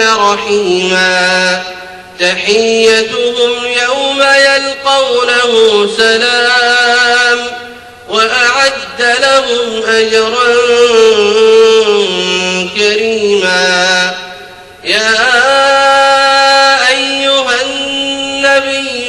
رحيما تحيتهم يوم يلقونه سلام وأعد لهم أجرا كريما يا أيها النبي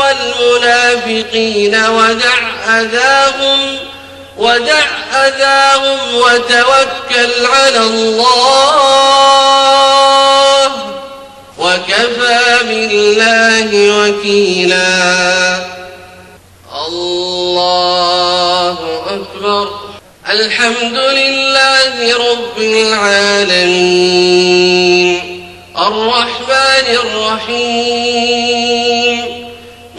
والمنافقين ودع أذاهم ودع أذاهم وتوكل على الله. وكفى بالله وكيلا. الله أكبر. الحمد لله رب العالمين. الرحمن الرحيم.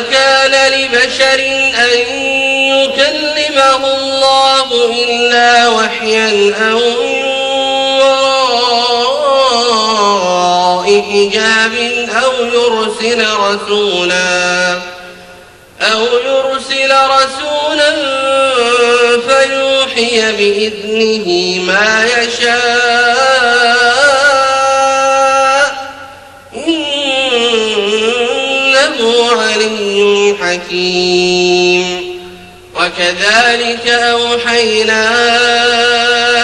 كان لبشر أن يكلمه الله إلا وحيا أو وراء حجاب أو يرسل رسولا أو يرسل رسولا فيوحي بإذنه ما يشاء علي حكيم. وكذلك أوحينا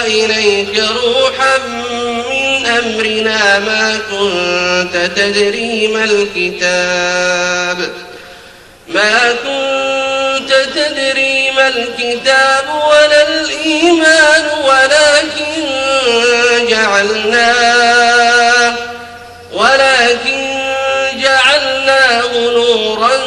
إليك روحا من أمرنا ما كنت تدري ما الكتاب. ما كنت تدري ما الكتاب ولا الإيمان ولكن جعلناه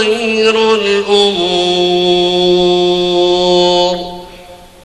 الأمور